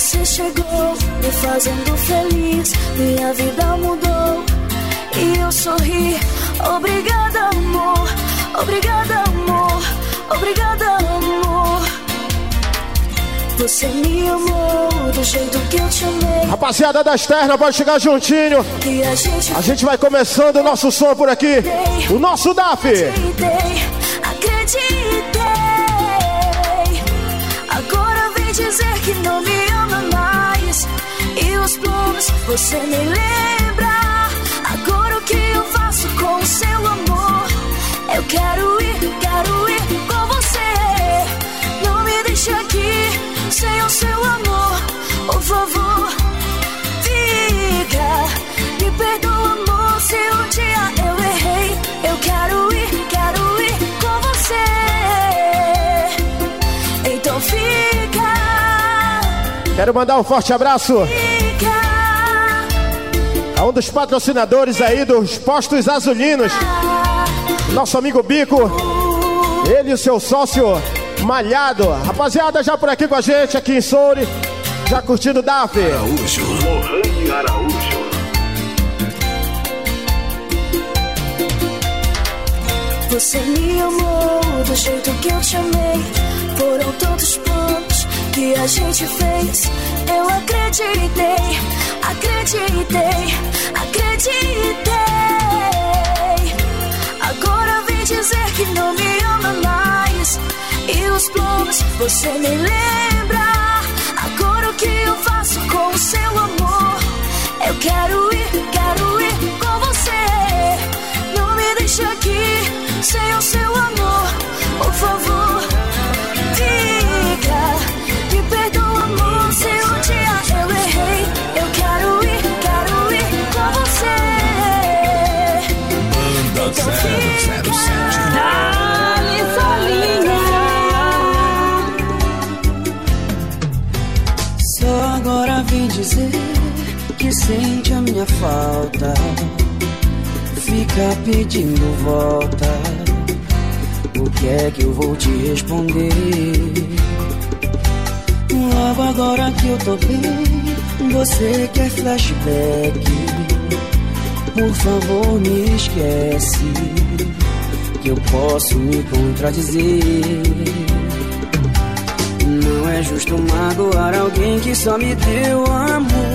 Você chegou me fazendo feliz, minha vida mudou e eu sorri. Obrigada, amor, obrigada, amor, obrigada, amor. Você me amou do jeito que eu te amei. Rapaziada da externa, pode chegar juntinho. a, gente a gente vai começando o nosso som por aqui. O nosso DAF. Acreditei, acreditei. Agora vem dizer que não me você me lembra. Agora o que eu faço com o seu amor? Eu quero ir, quero ir com você. Não me deixe aqui sem o seu amor. Por favor, fica. Me perdoa, amor, se um dia eu errei. Eu quero ir, quero ir com você. Então fica. Quero mandar um forte abraço Fica. A um dos patrocinadores aí dos postos azulinos. Nosso amigo Bico. Ele e o seu sócio Malhado. Rapaziada, já por aqui com a gente, aqui em Souri. Já curtindo o DAF. Araújo. Lohane Araújo. Você me amou do jeito que eu te amei. Foram tantos planos que a gente fez. Eu acreditei, acreditei, acreditei. Agora vem dizer que não me ama mais. E os planos você me lembra. Agora o que eu faço com o seu amor? Eu quero ir, quero ir com você. Não me deixe aqui sem o seu amor, sente a minha falta. Fica pedindo volta. O que é que eu vou te responder? Logo agora que eu tô bem, você quer flashback. Por favor, me esquece. Que eu posso me contradizer. Não é justo magoar alguém que só me deu amor.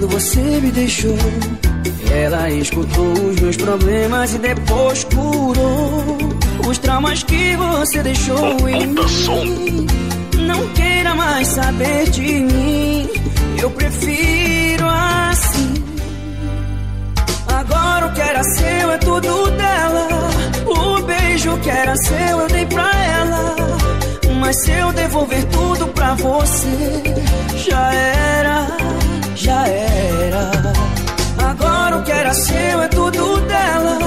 Quando você me deixou, ela escutou os meus problemas e depois curou os traumas que você deixou em mim. Não queira mais saber de mim, eu prefiro assim. Agora o que era seu é tudo dela. O beijo que era seu eu dei pra ela. Mas se eu devolver tudo pra você, já era, já era. Agora o que era seu é tudo dela.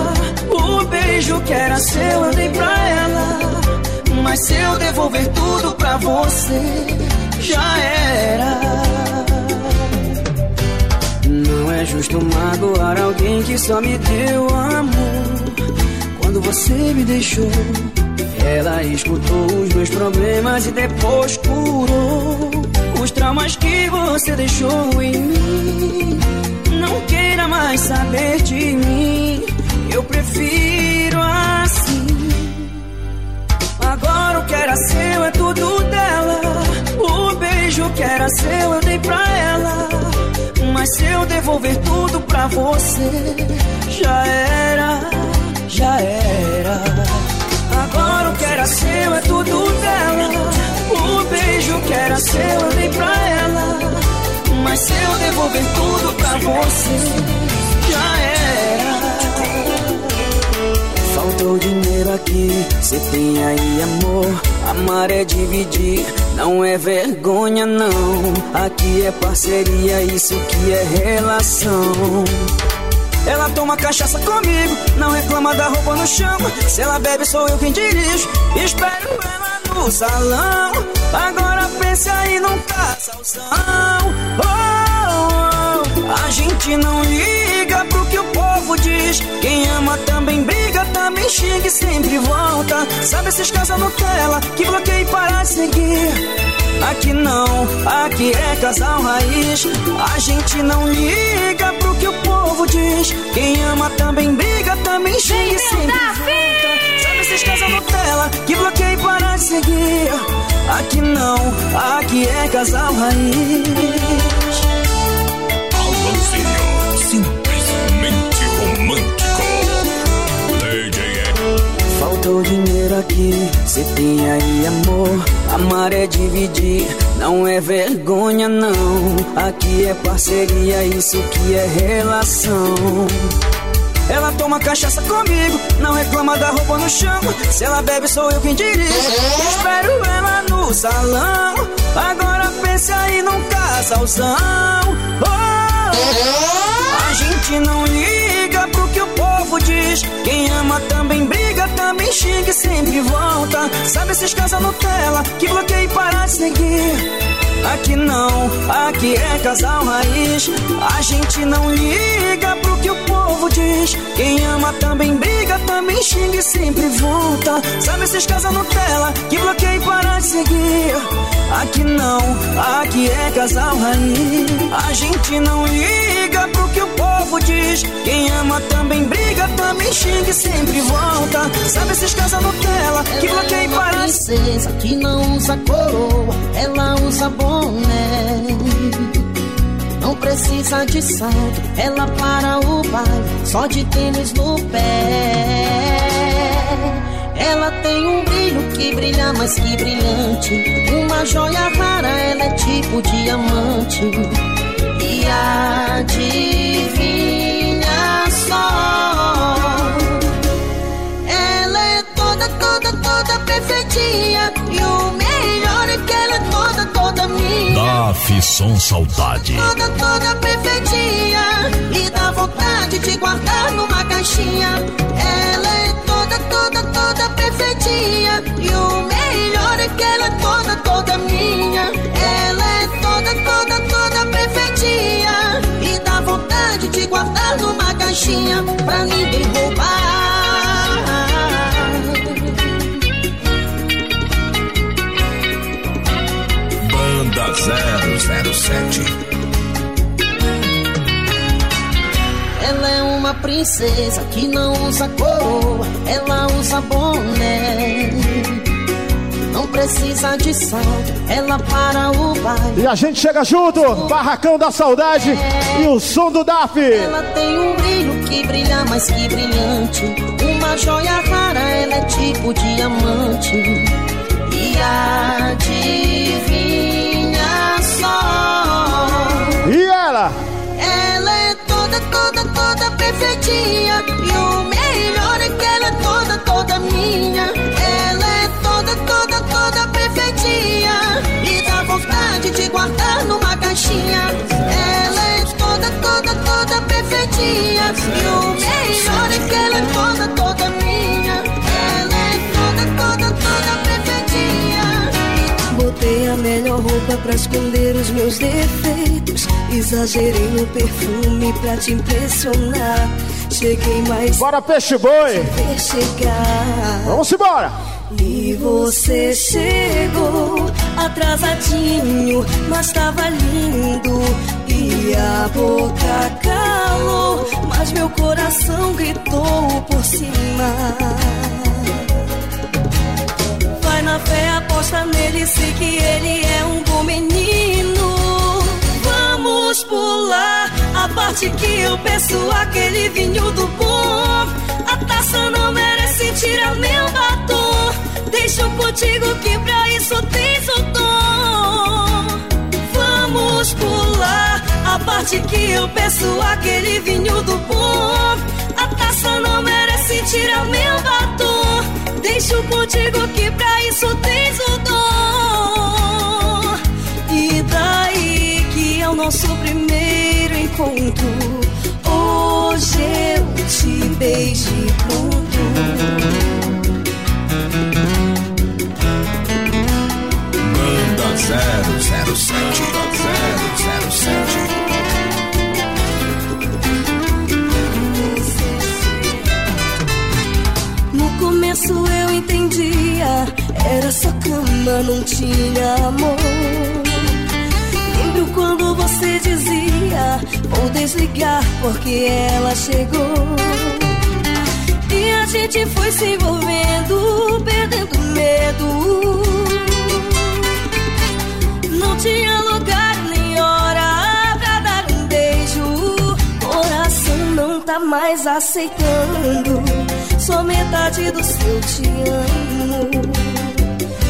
O beijo que era seu eu dei pra ela. Mas se eu devolver tudo pra você, já era. Não é justo magoar alguém que só me deu amor. Quando você me deixou, ela escutou os meus problemas e depois curou traumas que você deixou em mim. Não queira mais saber de mim, eu prefiro assim. Agora o que era seu é tudo dela. O beijo que era seu eu dei pra ela. Mas se eu devolver tudo pra você, já era, já era. Agora o que era seu é tudo era seu eu dei pra ela. Mas se eu devolver tudo pra você, já era. Faltou dinheiro aqui, cê tem aí amor. Amar é dividir, não é vergonha não. Aqui é parceria, isso que é relação. Ela toma cachaça comigo, não reclama da roupa no chão. Se ela bebe, sou eu quem dirijo. Espero ela no salão. Agora pense aí num casalzão. Oh, oh, oh. A gente não liga pro que o povo diz. Quem ama também briga, também xinga e sempre volta. Sabe esses casal Nutella que bloqueia e para seguir. Aqui não, aqui é casal raiz. A gente não liga pro que o povo diz. Quem ama também briga, também xinga e sempre casal Nutella que bloqueia e para de seguir? Aqui não, aqui é casal raiz. Alanzinho, simplesmente romântico. DJ Faltou dinheiro aqui, cê tem aí amor. Amar é dividir, não é vergonha não. Aqui é parceria, isso que é relação. Ela toma cachaça comigo, não reclama da roupa no chão. Se ela bebe, sou eu quem dirijo. Espero ela no salão. Agora pense aí num casalzão. Oh, a gente não liga pro que o povo diz. Quem ama também briga, também xinga e sempre volta. Sabe esses casal Nutella que bloqueia e para de seguir? Aqui não, aqui é casal raiz. A gente não liga pro que o povo diz. Quem ama também briga, também xinga e sempre volta. Sabe esses casal Nutella que bloqueia e para de seguir? Aqui não, aqui é casal raiz. A gente não liga que o povo diz. Quem ama também briga, também xinga e sempre volta. Sabe esses casal Nutella que bloqueia e para de princesa que não usa coroa, ela usa boné. Não precisa de salto, ela para o baile, só de tênis no pé. Ela tem um brilho que brilha mais que brilhante. Uma joia rara, ela é tipo diamante. E adivinha só. Ela é toda, toda, toda perfeitinha. E o melhor é que ela é toda, toda minha. DAF Som Saudade. Toda, toda perfeitinha. E dá vontade de guardar numa caixinha. Ela é toda, toda, toda perfeitinha. E o melhor é que ela é toda, toda minha. Ela é toda, toda, toda perfeitinha. E dá vontade de guardar numa caixinha. Pra ninguém roubar. Banda 007. Ela é uma princesa que não usa coroa, ela usa boné. Precisa de salto, ela para o baile. E a gente chega junto, Barracão da Saudade e o som do DAF. Ela tem um brilho que brilha mais que brilhante. Uma joia rara, ela é tipo diamante. E adivinha E o melhor é que ela é toda, toda minha. Ela é toda, toda, toda perfeitinha. Botei a melhor roupa pra esconder os meus defeitos. Exagerei no perfume pra te impressionar. Cheguei mais Bora, peixe boi. Vamos embora. E você chegou atrasadinho, mas tava lindo. E a boca calou, mas meu coração gritou por cima. Vai na fé, aposta nele, sei que ele é um bom menino. Vamos pular a parte que eu peço aquele vinho do bom. A taça não merece tirar meu batom. Deixo contigo que pra isso tens o dom. Vamos pular a parte que eu peço aquele vinho do bom. A taça não merece tirar meu batom. Deixo contigo que pra isso tens o dom. E daí que é o nosso primeiro encontro. Hoje eu te beijo pronto. Banda 007. 007. Entendia, Era só cama, não tinha amor. Lembro quando você dizia: Vou desligar porque ela chegou. E a gente foi se envolvendo, perdendo medo. Não tinha lugar tá mais aceitando. Só metade do seu te amo.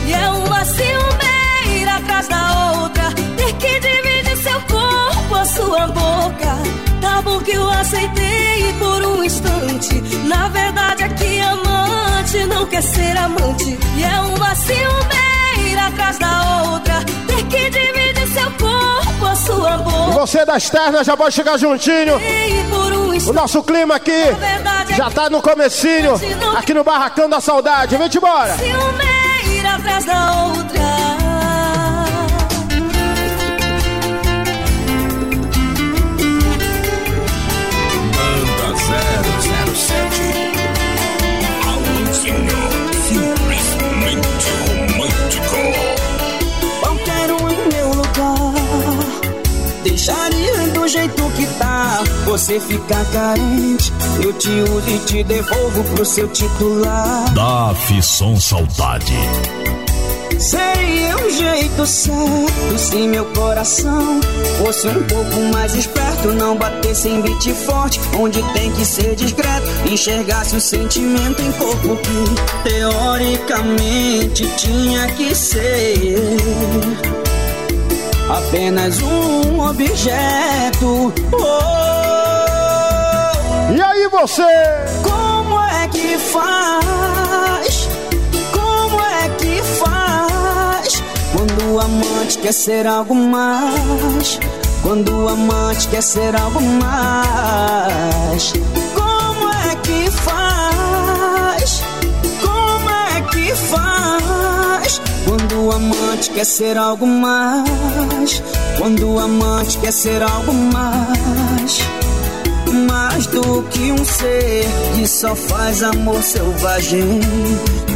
E é uma ciumeira atrás da outra. Ter que dividir seu corpo, a sua boca. Tá bom que eu aceitei por um instante. Na verdade, aqui amante não quer ser amante. E é uma ciumeira atrás da outra. Que dividir seu corpo, a sua boca. E você da externa já pode chegar juntinho. Um o nosso clima aqui já tá no comecinho, aqui no Barracão da Saudade. Vem embora. Ciumeira atrás da outra. Você ficar carente Eu te uso e te devolvo pro seu titular DAF Som Saudade. Seria um jeito certo se meu coração fosse um pouco mais esperto. Não batesse em beat forte, onde tem que ser discreto. Enxergasse o sentimento em corpo que teoricamente tinha que ser apenas um objeto. Oh, E aí você? como é que faz? Como é que faz? Quando o amante quer ser algo mais. Quando o amante quer ser algo mais. Como é que faz? Como é que faz? Quando o amante quer ser algo mais. Quando o amante quer ser algo mais mais do que um ser que só faz amor selvagem.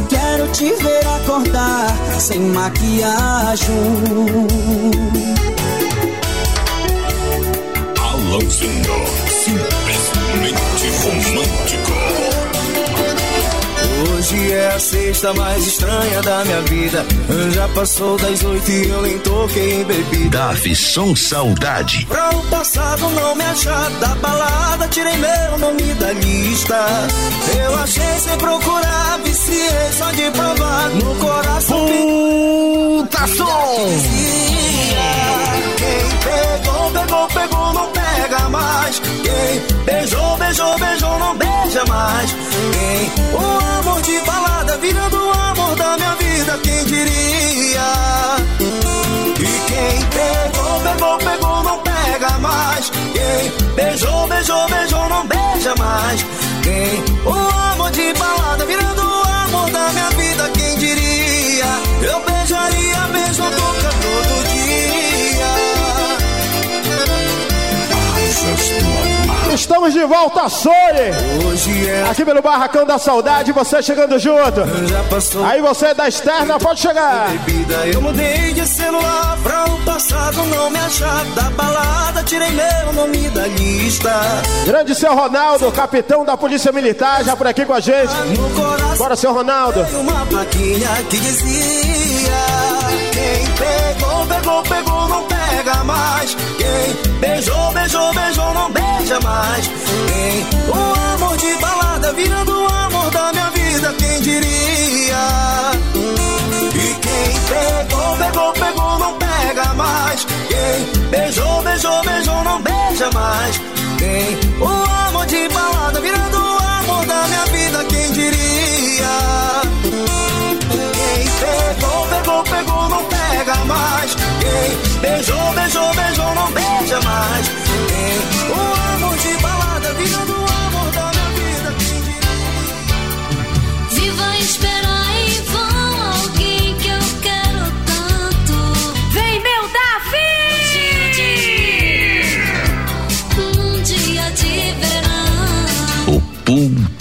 Quero te ver acordar sem maquiagem. Alonzinho, simplesmente Hoje é a sexta mais estranha da minha vida. Já passou das oito e eu nem toquei em bebida. DAF Som Saudade. Pra o passado não me achar da balada, tirei meu nome da lista. Eu achei sem procurar, viciei só de provar no coração. Puta som! Quem pegou, pegou, pegou, não pega mais. Quem beijou, beijou, beijou, não beija mais. Quem o amor de balada virando o amor da minha vida, quem diria? E quem pegou, pegou, pegou, não pega mais. Quem beijou, beijou, beijou, não beija mais. Quem o amor de balada virando Estamos de volta, Sori! Hoje é Aqui pelo Barracão da Saudade, você chegando junto. Aí você da externa pode chegar. Eu mudei de celular pra o passado não me achar. Da balada tirei meu nome da lista. Grande seu Ronaldo, capitão da Polícia Militar, já por aqui com a gente. Coração Bora, seu Ronaldo. uma plaquinha que dizia: Quem pegou, pegou, pegou, não pega mais. Quem beijou, beijou, beijou, não beija mais. Quem o amor de balada virando o amor da minha vida, quem diria? E quem pegou, pegou, pegou, não pega mais. Quem beijou, beijou, beijou, não beija mais.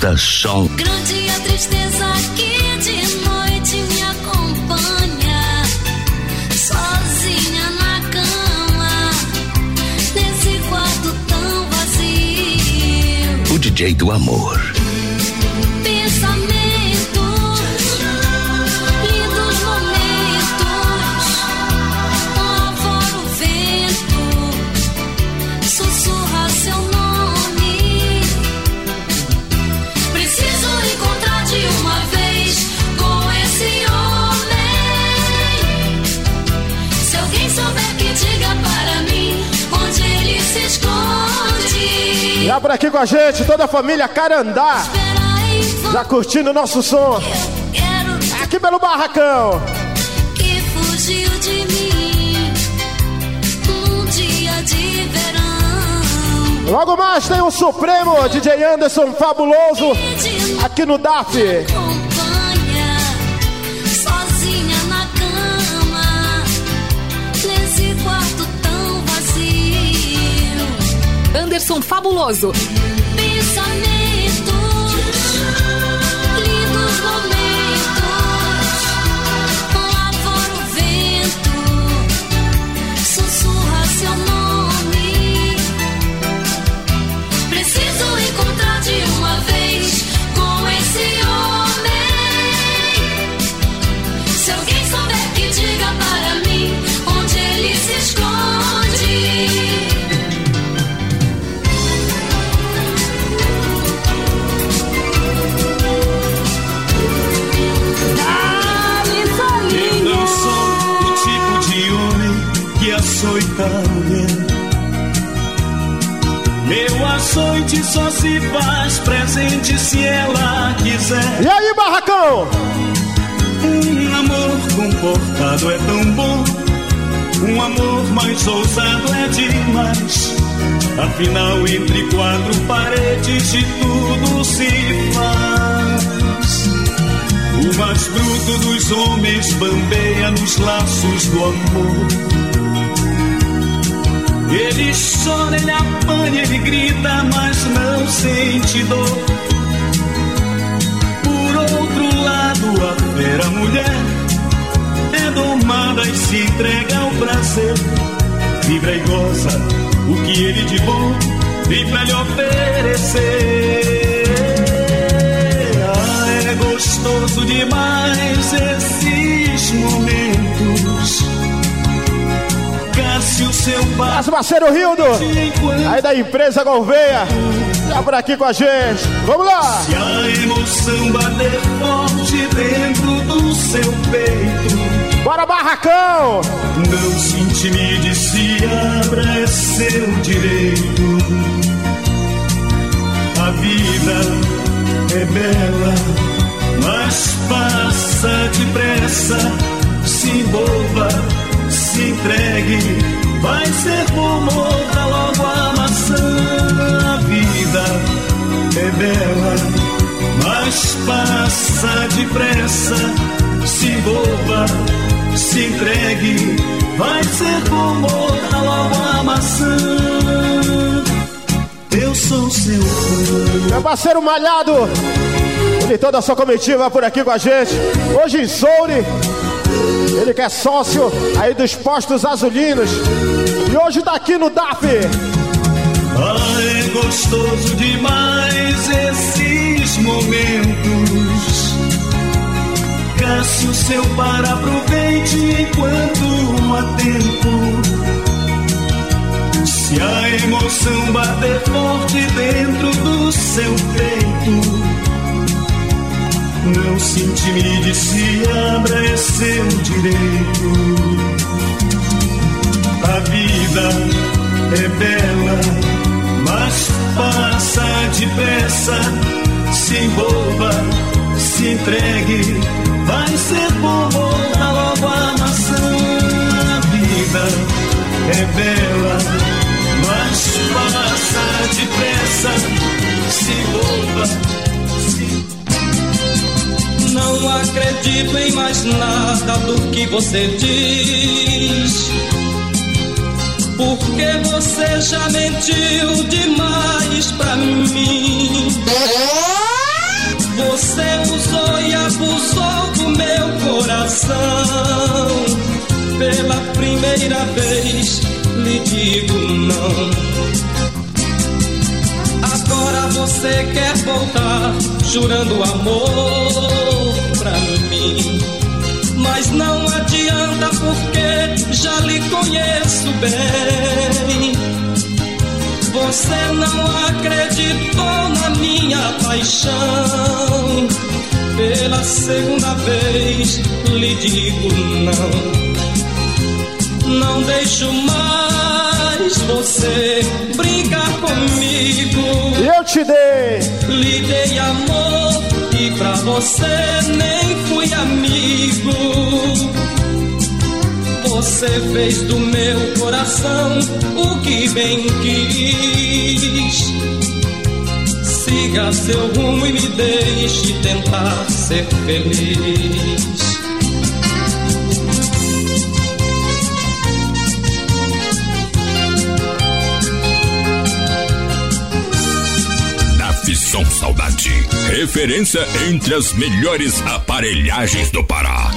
Planeta Som. Grande a tristeza que de noite me acompanha, sozinha na cama, nesse quarto tão vazio. O DJ do amor. Já por aqui com a gente, toda a família Carandá. Já curtindo o nosso som. quero Aqui pelo Barracão. que fugiu de mim num dia de verão. Logo mais tem o Supremo, DJ Anderson Fabuloso. Aqui no DAF. Anderson Fabuloso. Afinal, entre quatro paredes de tudo se faz. O mais bruto dos homens bambeia nos laços do amor. Ele chora, ele apanha, ele grita, mas não sente dor. Por outro lado, a fera mulher é domada e se entrega ao prazer. Vibra e goza o que ele de bom tem pra lhe oferecer. Ah, é gostoso demais esses momentos. Cássio, seu pai. Nosso parceiro Rildo. Aí da empresa Gouveia. Já por aqui com a gente. Vamos lá. Se a emoção bater forte dentro do seu peito. Barracão. Não se intimide, se abra, é seu direito. A vida é bela, mas passa depressa. Se envolva, se entregue, vai ser bom, morda logo a maçã. A vida é bela, mas passa depressa. Se envolva, se entregue, vai ser bom, morda logo a maçã. Eu sou seu fã. Meu parceiro Malhado. Ele toda a sua comitiva por aqui com a gente. Hoje em Soure. Ele que é sócio aí dos postos azulinos. E hoje tá aqui no DAF. Ah, é gostoso demais esses momentos. Cássio, seu par, aproveite enquanto há tempo. Se a emoção bater forte dentro do seu peito, não se intimide, se abra, é seu direito. A vida é bela, mas passa depressa. Se envolva, se entregue, vai ser logo a maçã. A vida é bela, mas passa depressa. Se envolva, se Não acredito em mais nada do que você diz. Porque você já mentiu demais pra mim. Você usou e abusou do meu coração. Pela primeira vez lhe digo não. Agora Você quer voltar jurando amor pra mim. Mas não adianta porque já lhe conheço bem. Você não acreditou na minha paixão. Pela segunda vez lhe digo não. Não deixo mais você brincar comigo. Eu te dei. Lhe dei amor e pra você nem fui amigo. Você fez do meu coração o que bem quis. Siga seu rumo e me deixe tentar ser feliz. Som Saudade. Referência entre as melhores aparelhagens do Pará.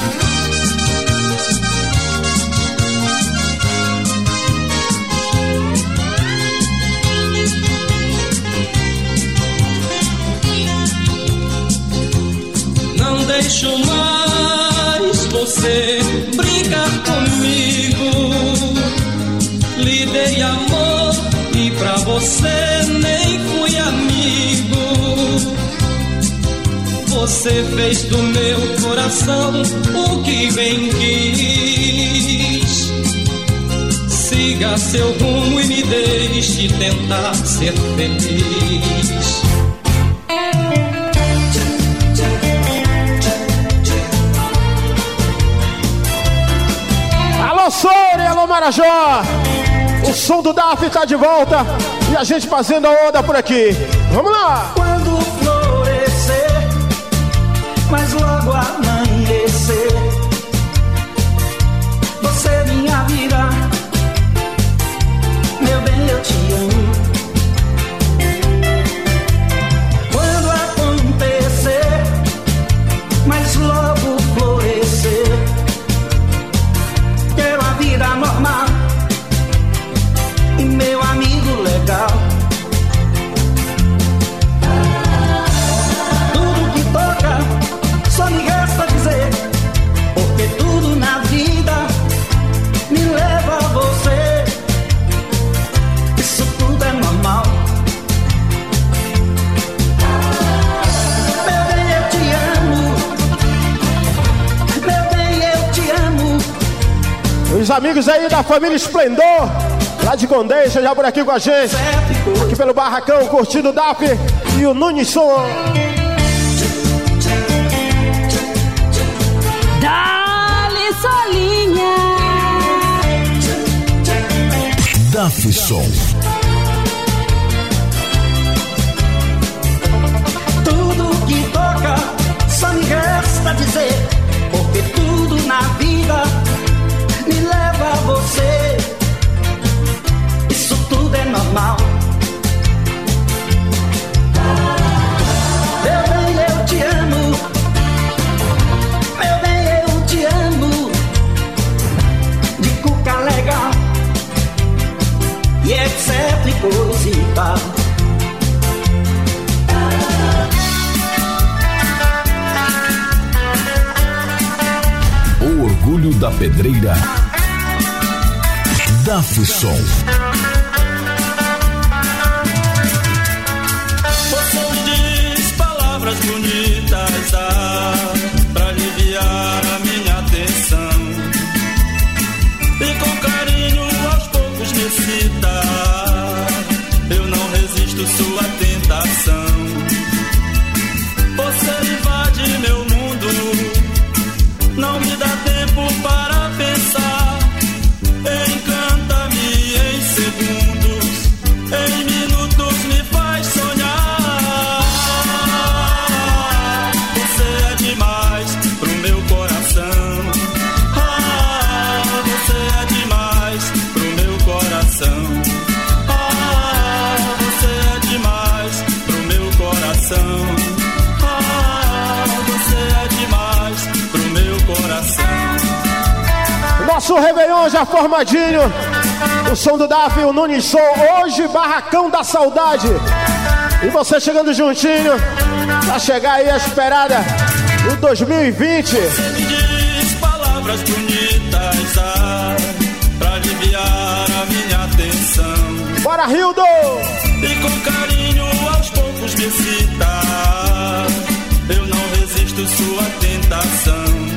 Você fez do meu coração o que bem quis. Siga seu rumo e me deixe tentar ser feliz. Alô, Sônia, alô, Marajó. O som do DAF tá de volta e a gente fazendo a onda por aqui. Vamos lá! Família Esplendor, lá de Condeixa, já por aqui com a gente. Aqui pelo Barracão, curtindo o DAP e o Nunes Som. Dale solinha. DAF Som. Tudo que toca, só me resta dizer. Porque tudo na vida leva a você. Isso tudo é normal. Meu bem, eu te amo. Meu bem, eu te amo. De cuca legal. E etc e coisa e orgulho da pedreira. DAF Som. Você diz palavras bonitas ah, pra aliviar a minha atenção. E com carinho aos poucos me cita. Eu não resisto sua tentação. Réveillon já formadinho. O som do DAF o Nunes Som. Hoje, Barracão da Saudade. E você chegando juntinho, pra chegar aí a esperada o 2020. Você me diz palavras bonitas ah, pra aliviar a minha atenção. Bora, Rildo! E com carinho aos poucos me cita. Eu não resisto sua tentação.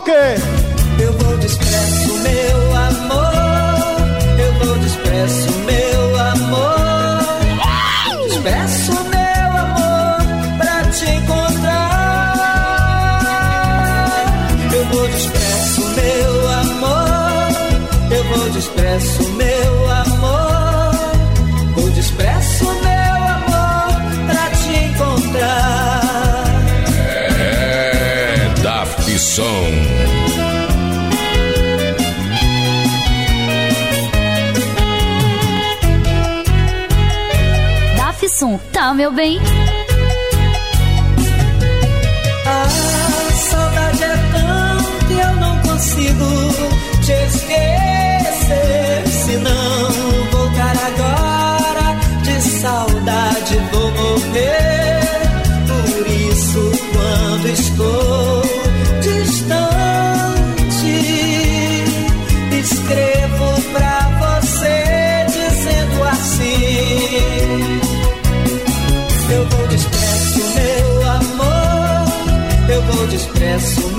Quê? Meu bem? Amor.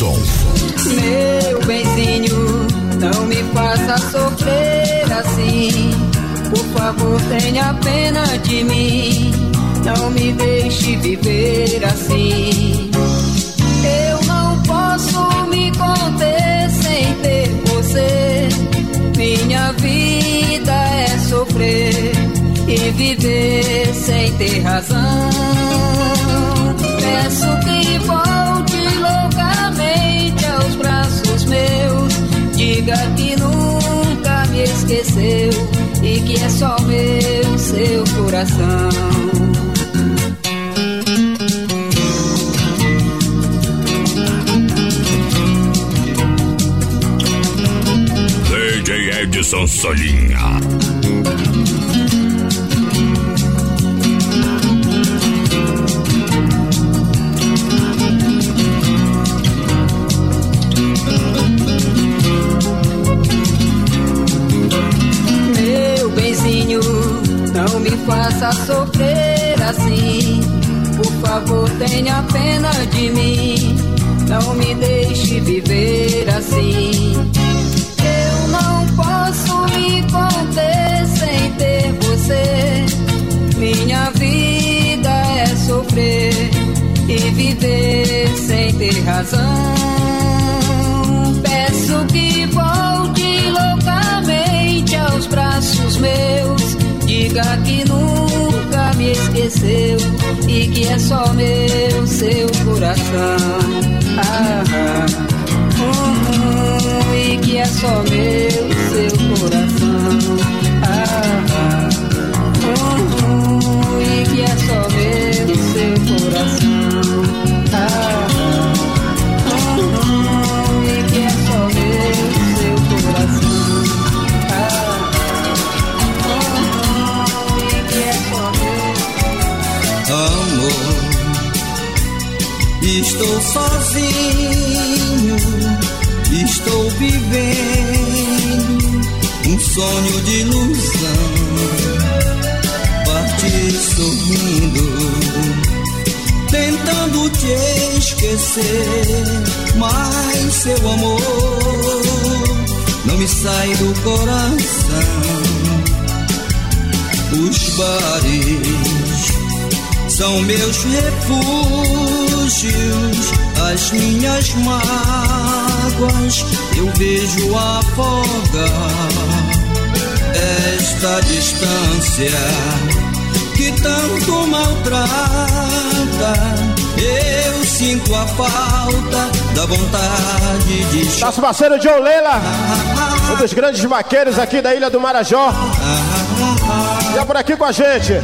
Fisson. Meu benzinho, não me faça sofrer assim. Por favor, tenha pena de mim. Não me deixe viver assim. Eu não posso me conter sem ter você. Minha vida é sofrer e viver sem ter razão. Diga que nunca me esqueceu e que é só meu seu coração. Edson Solinha. faça sofrer assim. Por favor, tenha pena de mim. Não me deixe viver assim. Eu não posso me conter sem ter você. Minha vida é sofrer e viver sem ter razão. Peço que volte loucamente aos braços meus Diga que nunca me esqueceu e que é só meu seu coração. Ah, ah, hum, e que é só meu seu coração. Ah, ah, hum, e que é só estou sozinho, estou vivendo um sonho de ilusão. Parti sorrindo, tentando te esquecer, mas seu amor não me sai do coração. Os bares são meus refúgios, as minhas mágoas eu vejo afogar esta distância que tanto maltrata. Eu sinto a falta da vontade de Nosso parceiro John Leila, um dos grandes vaqueiros aqui da Ilha do Marajó. Já por aqui com a gente.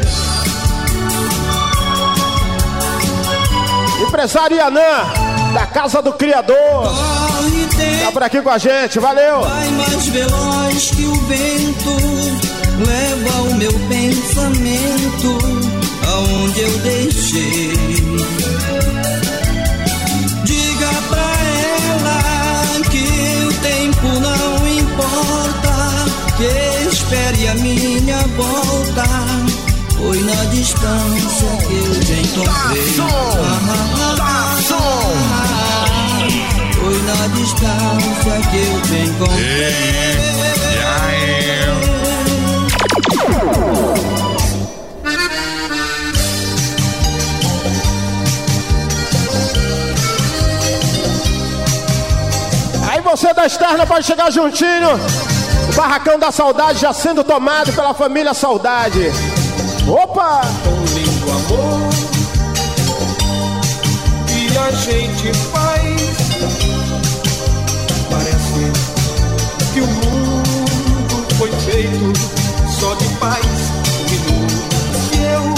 Empresário Yanã, da Casa do Criador. Tá por aqui com a gente, valeu. Vai mais veloz que o vento, leva o meu pensamento aonde eu deixei. Diga pra ela que o tempo não importa, que espere a minha volta. Foi na distância que eu te encontrei. Ah, ah, Na distância que eu te encontrei. Aí você da externa pode chegar juntinho. O barracão da saudade já sendo tomado pela família Saudade. Opa! tão lindo amor que a gente faz. Só de paz. Minuto que eu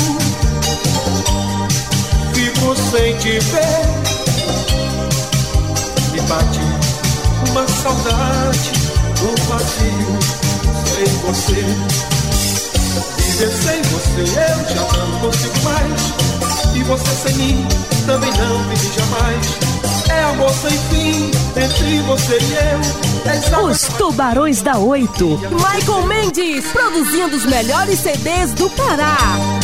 fico sem te ver, me bate uma saudade, um vazio sem você. Viver sem você eu já não consigo mais. E você sem mim também não vive jamais. É amor sem fim entre você e eu. Os Tubarões da Oito. Michael Mendes, produzindo os melhores CDs do Pará.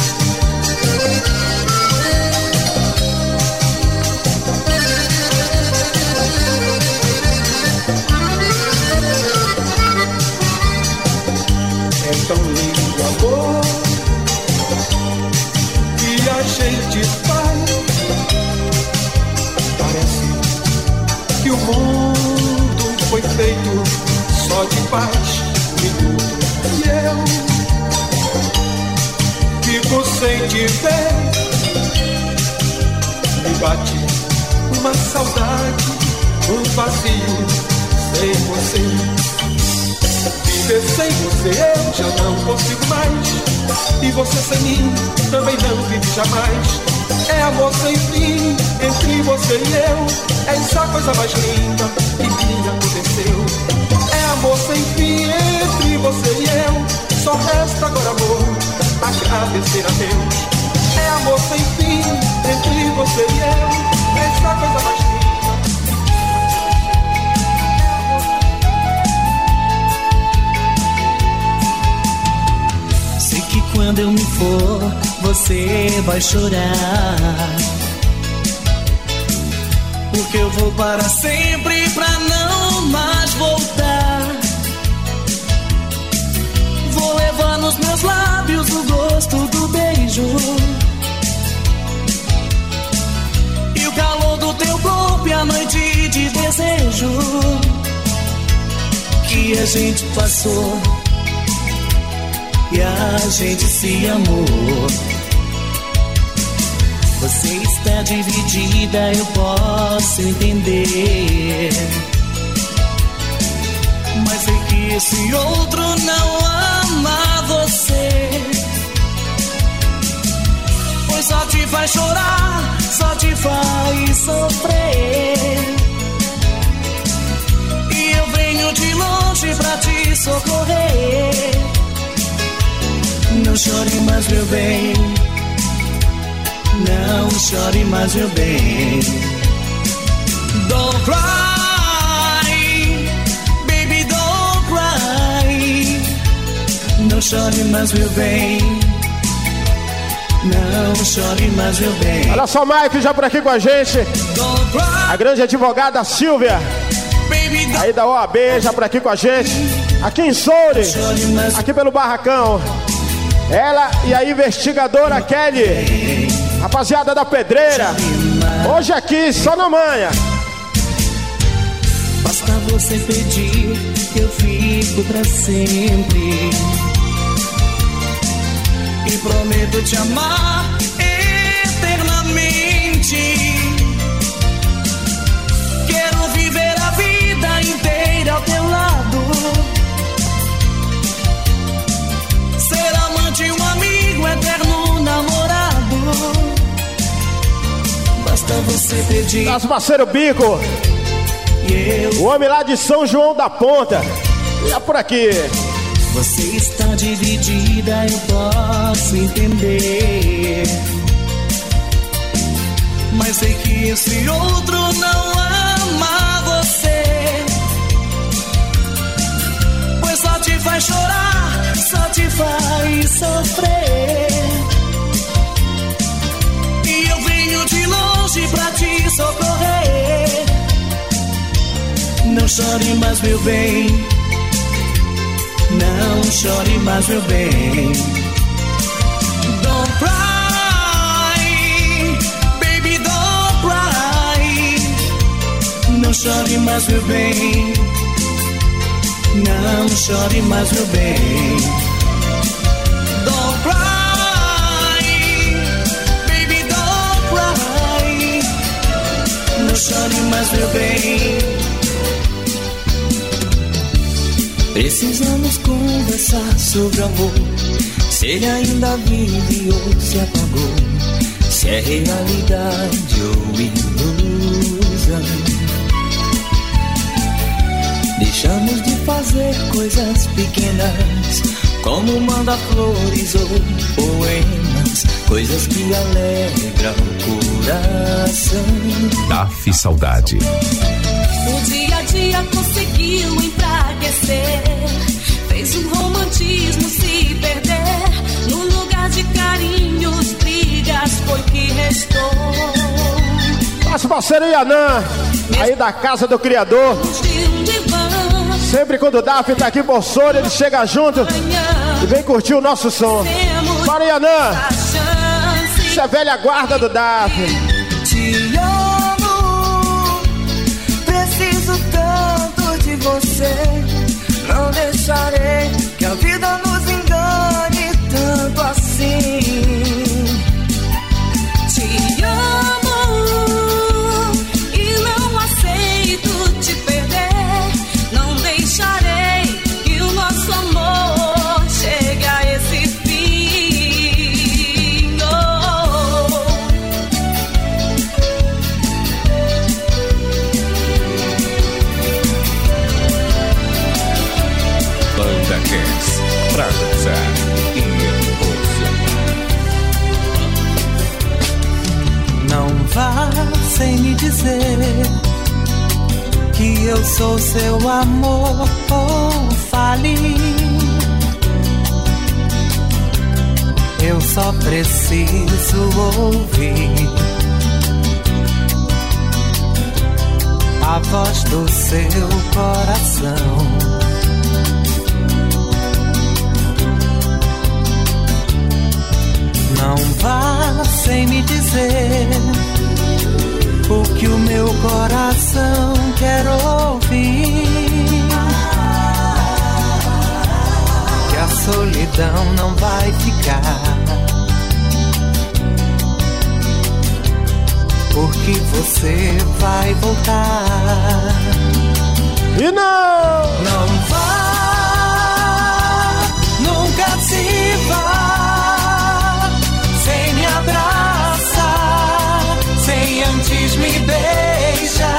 Te ver. Me bate uma saudade, um vazio sem você. Viver sem você eu já não consigo mais. E você sem mim também não vive jamais. É amor sem fim entre você e eu. É essa coisa mais linda que me aconteceu. É amor sem fim entre você e eu. Só resta agora amor, agradecer a Deus. você vai chorar. Porque eu vou para sempre pra não mais voltar. Vou levar nos meus lábios o gosto do beijo. E o calor do teu corpo e a noite de desejo. Que a gente passou e a gente se amou. Você está dividida, eu posso entender. Mas sei que esse outro não ama você. Pois só te faz chorar, só te faz sofrer. E eu venho de longe pra te socorrer. Não chore mais, meu bem. Não chore mais, meu bem. Don't cry, baby, don't cry. Não chore mais, meu bem. Não chore mais, meu bem. Olha só, Mike já por aqui com a gente. A grande advogada Silvia. Aí da OAB já por aqui com a gente. Aqui em Soure, aqui pelo Barracão. Ela e a investigadora Kelly. Rapaziada da Pedreira. Hoje aqui, só na manhã. Basta você pedir que eu fico pra sempre. E prometo te amar eternamente. Quero viver a vida inteira ao Basta você pedir. Nosso parceiro Bico. O homem lá de São João da Ponta. Já por aqui. Você está dividida, eu posso entender. Mas sei que esse outro não ama você. Pois só te faz chorar, só te faz sofrer. Longe pra te socorrer. Não chore mais, meu bem. Não chore mais, meu bem. Don't cry, baby, don't cry. Não chore mais, meu bem. Não chore mais, meu bem. Meu bem. Precisamos conversar sobre amor. Se ele ainda vive ou se apagou. Se é realidade ou ilusão. Deixamos de fazer coisas pequenas, como manda flores ou poemas, coisas que alegram coração. DAF Saudade. O dia a dia conseguiu enfraquecer. Fez o romantismo se perder. No lugar de carinhos, brigas foi que restou. Nosso parceiro Yanã, aí da Casa do Criador. Sempre quando o Daf tá aqui por Soura, ele chega junto e vem curtir o nosso som. Para Yanã, isso é velha guarda do Daf. Te amo, preciso tanto de você. Dizer que eu sou seu amor. Oh, fale. Eu só preciso ouvir a voz do seu coração. Não vá sem me dizer o que o meu coração quer ouvir. Que a solidão não vai ficar. Porque você vai voltar. E não! Não me beijar.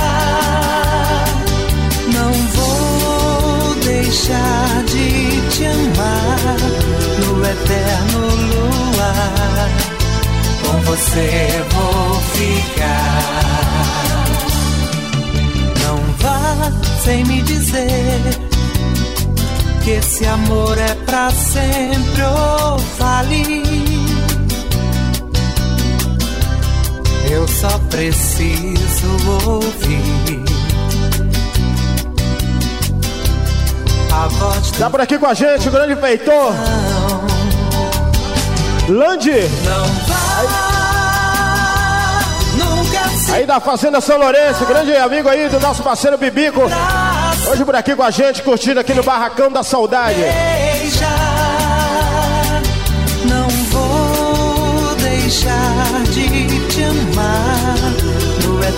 Não vou deixar de te amar no eterno luar. Com você vou ficar. Não vá sem me dizer que esse amor é pra sempre ou fale. Eu só preciso ouvir Tá por aqui com a gente, o grande feitor. Lande. Não vá, nunca se Aí da Fazenda São Lourenço, grande amigo aí do nosso parceiro Bibico. Hoje por aqui com a gente, curtindo aqui no Barracão da Saudade.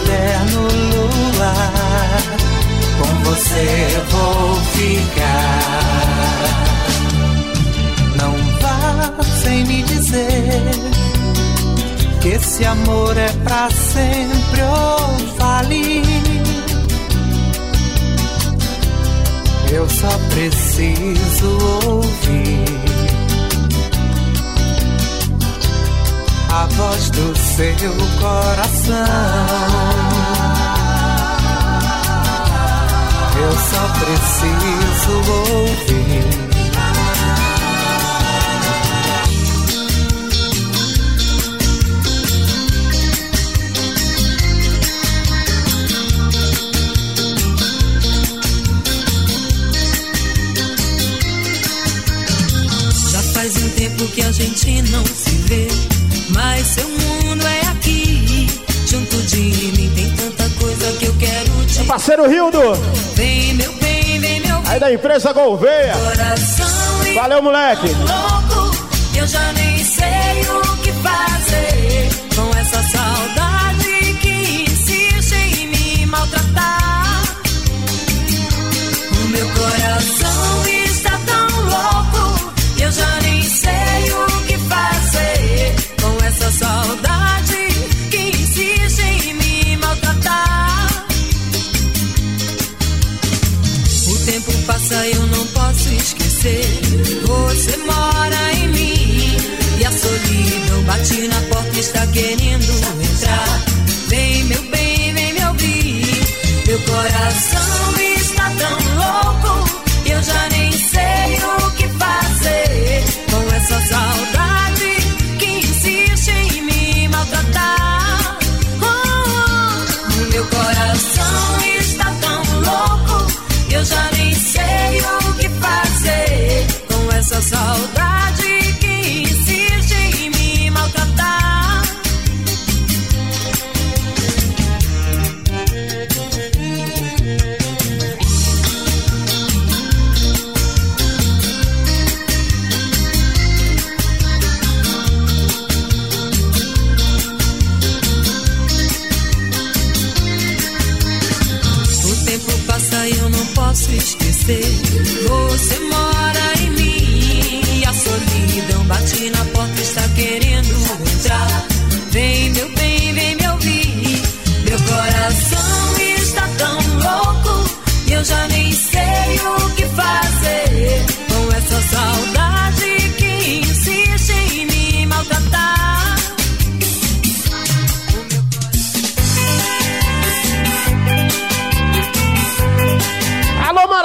Eterno luar. Com você vou ficar. Não vá sem me dizer que esse amor é pra sempre ou fale. Eu só preciso ouvir a voz do seu coração. Eu só preciso ouvir. Já faz um tempo que a gente não se vê, mas seu mundo é aqui. Junto de mim tem tanta coisa que eu quero te Parceiro Rildo, Vem, meu bem, vem, meu aí da empresa Gouveia. coração. Valeu, moleque. louco, eu já nem sei o que fazer com essa saudade que insiste em me maltratar. O meu coração está tão louco, eu já nem eu não posso esquecer. Você mora em mim e a solidão bate na porta e está querendo entrar. Vem, meu bem, vem me ouvir. Meu coração essa saudade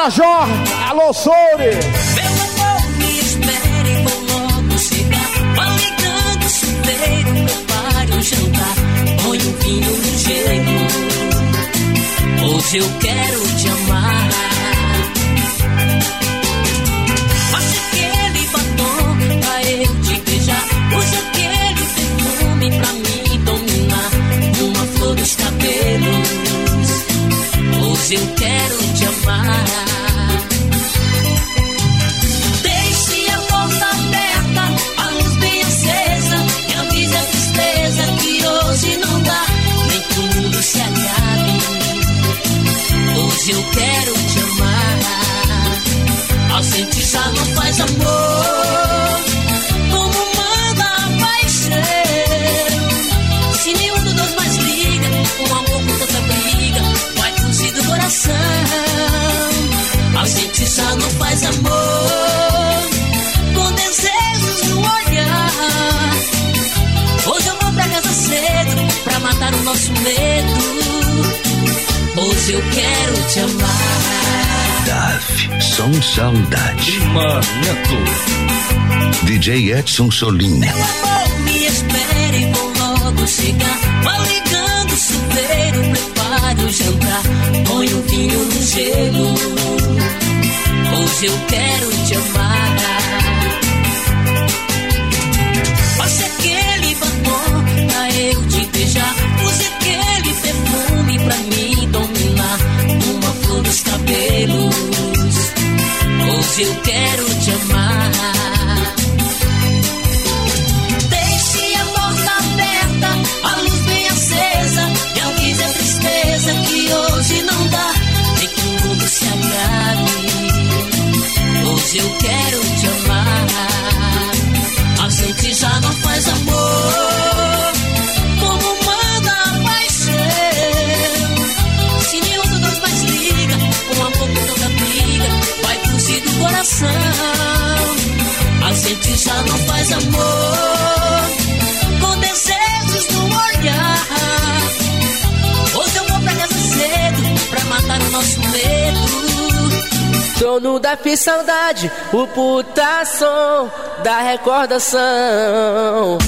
Marajó, alô. Meu amor, me espere, vou logo chegar. O um jantar. Põe um vinho no gelo. Hoje eu quero te amar. Passe aquele batom pra eu te beijar. Use aquele perfume pra me dominar. Uma flor dos cabelos. Hoje eu quero te amar. Deixe a porta aberta, a luz bem acesa. Eu avise a tristeza que hoje não dá, nem tudo se acabe. Hoje eu quero te amar. Ausente já não faz amor. Como manda a paixão? Se nenhum dos dois mais liga, o amor com tanta briga. A gente já não faz amor com desejos no olhar. Hoje eu vou pra casa cedo pra matar o nosso medo. Hoje eu quero te amar. Daf, som saudade. Maneto. DJ Edson Solim. Meu amor, me espere, vou logo chegar. Vão ligando o chuveiro, prepare o jantar. Põe o vinho no gelo. Hoje eu quero te amar. Passe aquele batom pra eu te beijar. Use aquele perfume pra me dominar. Uma flor dos cabelos. Hoje eu quero te amar. amor, com desejos no olhar. Hoje eu vou pra casa cedo pra matar o nosso medo. Dono da saudade, o putação da recordação.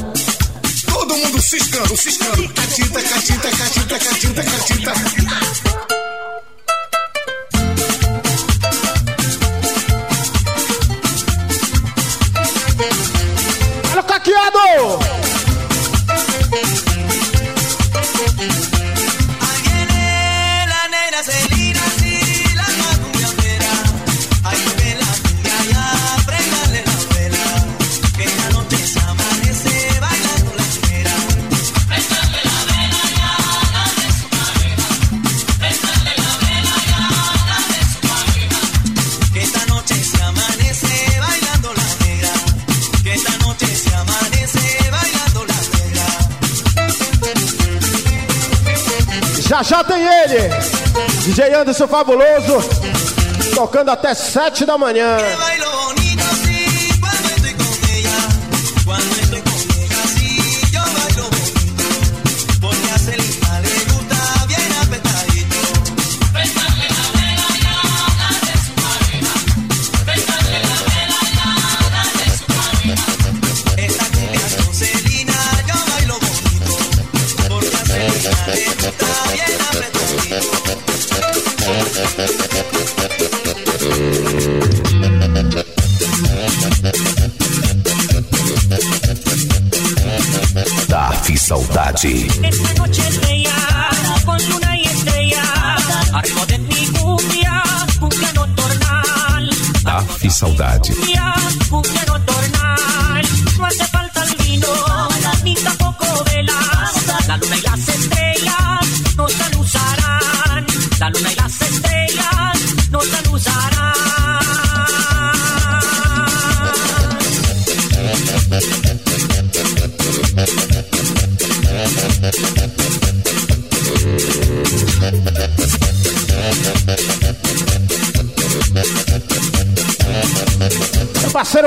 Todo mundo ciscando, ciscando. Catita, catita, catita, catita, catita. já tem ele. DJ Anderson Fabuloso. Tocando até sete da manhã. Rossi.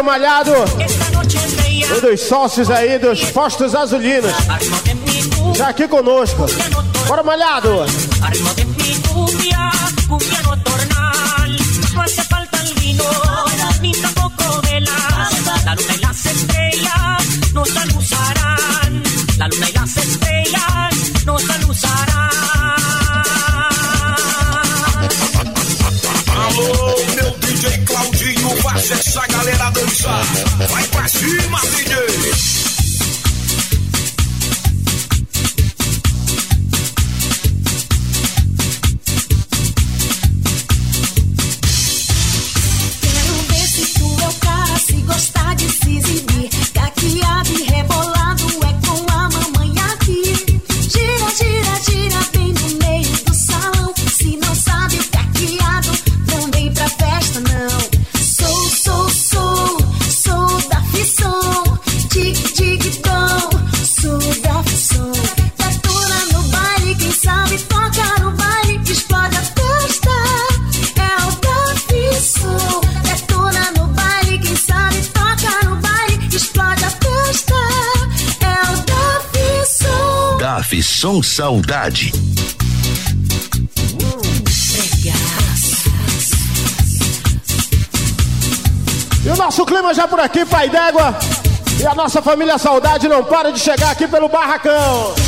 Malhado. E dos sócios aí dos postos azulinos. Já aqui conosco. Bora, Malhado. DAF Som Saudade. E o nosso clima já por aqui, Pai d'Égua. E a nossa família Saudade não para de chegar aqui pelo Barracão.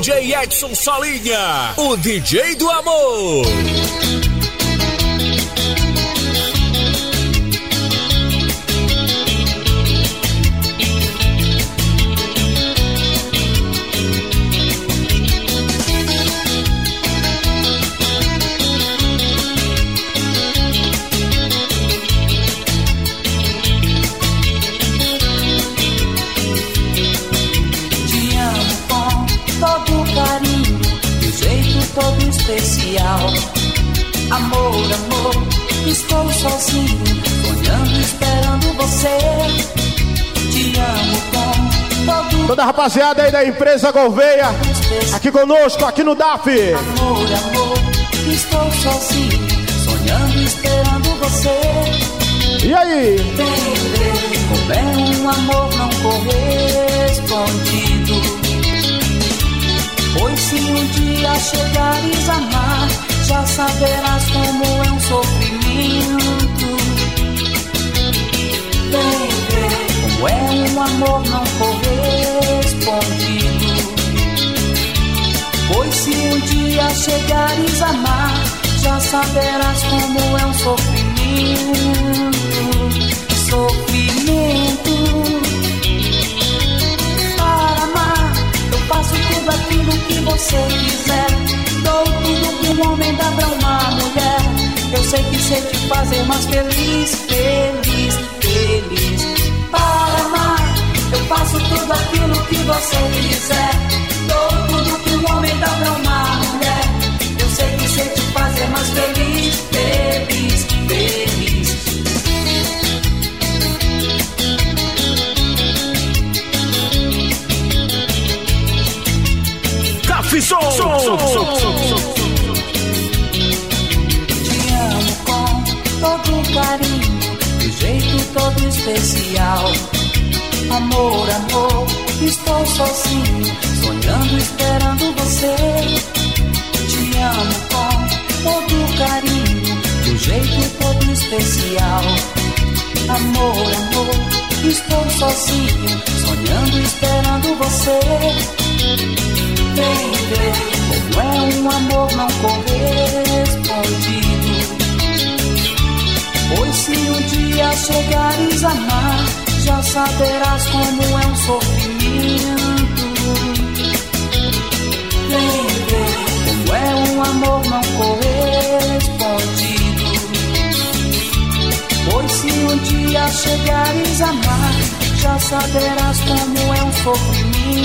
DJ Edson Solinha, o DJ do amor. Rapaziada aí da empresa Gouveia, aqui conosco, aqui no DAF. amor, amor, estou sozinho, sonhando, esperando você. E aí? Ver como é um amor não correspondido. Pois se um dia chegares a amar, já saberás como é um sofrimento. Vem ver como é um amor não correspondido. Pois se um dia chegares a amar, já saberás como é um sofrimento. Sofrimento. Para amar, eu faço tudo aquilo que você quiser. Dou tudo que um homem dá pra uma mulher. Eu sei que sei te fazer mais feliz, feliz, feliz. Para eu faço tudo aquilo que você quiser. Dou tudo que um homem dá pra uma mulher. Eu sei que sei te fazer mais feliz, feliz, feliz. DAF Som. Te amo com todo carinho, de jeito todo especial. Amor, amor, estou sozinho, sonhando, esperando você. Te amo com todo carinho, de jeito todo especial. Amor, amor, estou sozinho, sonhando, esperando você. Vem ver como é um amor não correspondido. Pois se um dia chegares a amar, já saberás como é um sofrimento. Vem ver como é um amor não correspondido. Pois se um dia chegares a amar, já saberás como é um sofrimento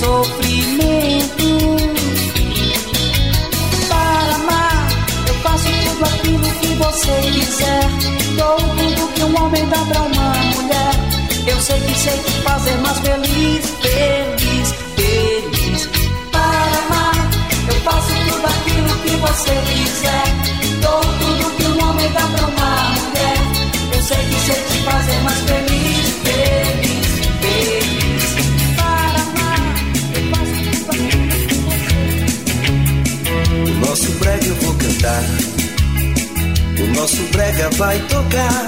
sofrimento. Dá pra uma mulher. Eu sei que sei fazer mais feliz, feliz, feliz. Para amar, eu faço tudo aquilo que você quiser. Dou tudo que um homem dá pra uma mulher. Eu sei que sei te fazer mais feliz, feliz, feliz. Para amar, eu faço tudo aquilo que você O nosso brega eu vou cantar. O nosso brega vai tocar.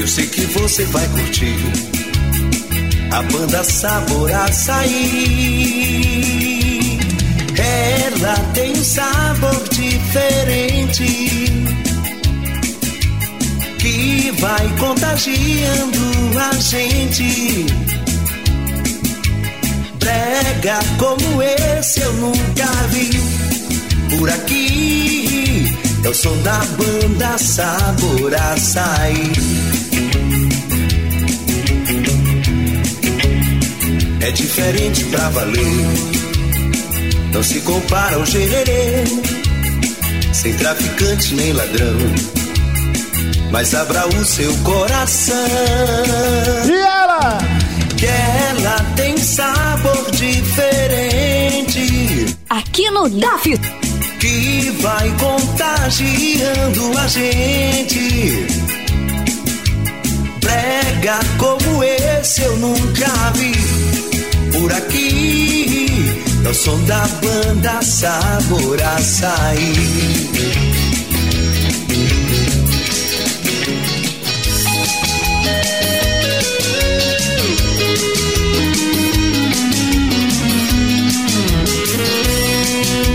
Eu sei que você vai curtir. A banda Sabor Açaí. Ela tem um sabor diferente. Que vai contagiando a gente. Brega como esse eu nunca vi. Por aqui. É o som da banda Sabor Açaí. É diferente pra valer. Não se compara ao gererê. Sem traficante nem ladrão. Mas abra o seu coração. E ela? Que ela tem sabor diferente. Aqui no DAF. Que vai contagiando a gente. Brega como esse eu nunca vi. Por aqui, é o som da banda Sabor Açaí.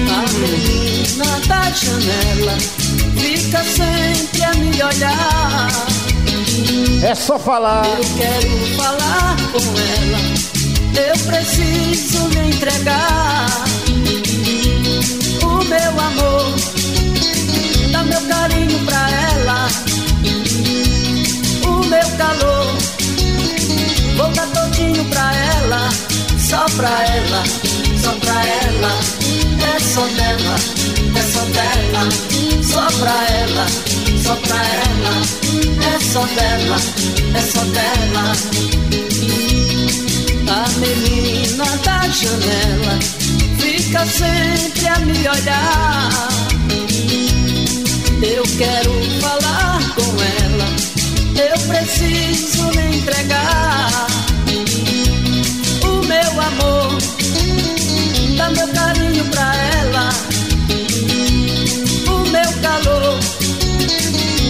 A menina da janela fica sempre a me olhar. É só falar. Eu quero falar com ela. Eu preciso me entregar. O meu amor, dá meu carinho pra ela. O meu calor, vou dar todinho pra ela. Só pra ela, só pra ela. É só dela, é só dela. Só pra ela, só pra ela. É só dela, é só dela. A menina da janela fica sempre a me olhar. Eu quero falar com ela, eu preciso me entregar. O meu amor, dá meu carinho pra ela. O meu calor,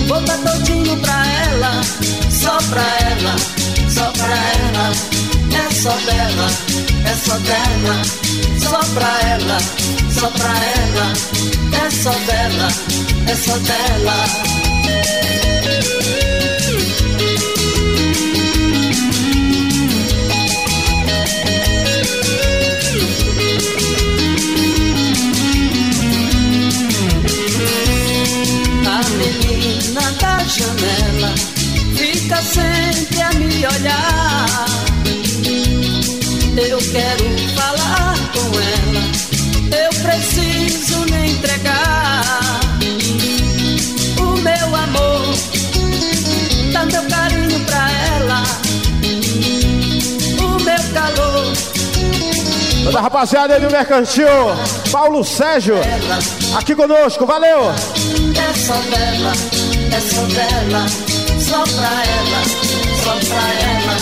vou dar todinho pra ela. Só pra ela, só pra ela. Só dela, é só dela. Só pra ela, só pra ela. É só dela, é só dela. A menina da janela fica sempre a me olhar. Eu quero falar com ela, eu preciso me entregar. O meu amor, dá meu carinho pra ela. O meu calor, Toda rapaziada aí do Mercantil, Paulo Sérgio, aqui conosco, valeu! é só dela, é só dela, só pra ela, só pra ela,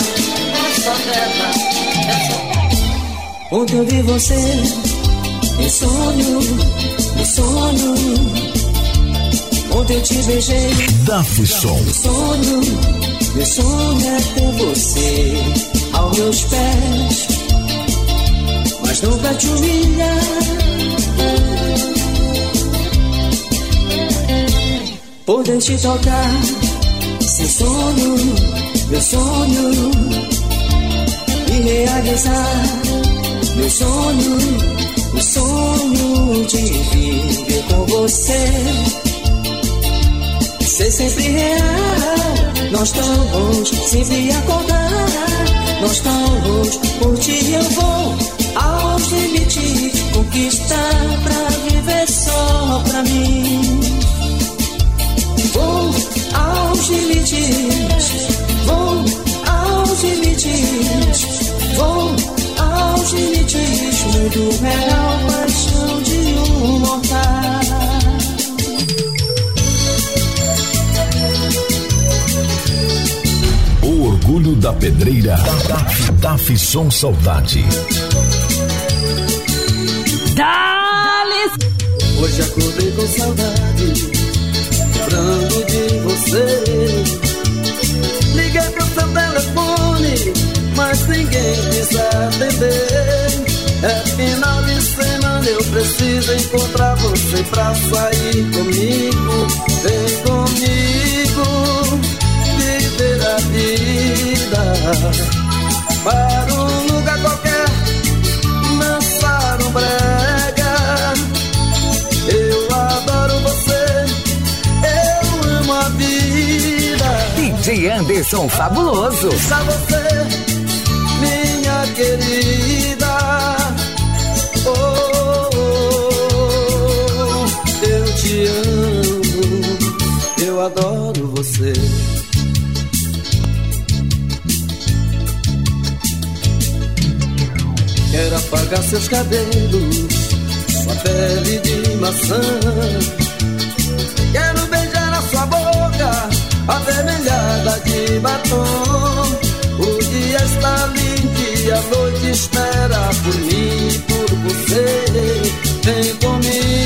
é só dela, Ontem eu vi você em sonho, em sonho. Ontem eu te beijei. DAF Som. Meu sonho, meu sonho é ter você aos meus pés, mas nunca te humilhar. Poder te tocar, sem sonho, meu sonho, e realizar meu sonho, o sonho de viver com você. Ser sempre real, nós estamos sempre acordar. Nós estamos por ti eu vou aos limites conquistar pra viver só pra mim. Vou aos limites, vou aos limites, vou aos limites. Muito real, paixão de um mortal. O orgulho da pedreira. DAF, DAF Som Saudade. Dales! Hoje acordei com saudade, lembrando de você. Liguei pro seu telefone, mas ninguém quis atender. É final de semana, eu preciso encontrar você pra sair comigo. Vem comigo, viver a vida. Para um lugar qualquer, dançar um brega. Eu adoro você, eu amo a vida. DJ Anderson Fabuloso. Só você querida. Oh, oh, oh, eu te amo, eu adoro você. Quero apagar seus cabelos, sua pele de maçã. Quero beijar a sua boca, avermelhada de batom. O dia está lindo e a noite espera por mim e por você. Vem comigo.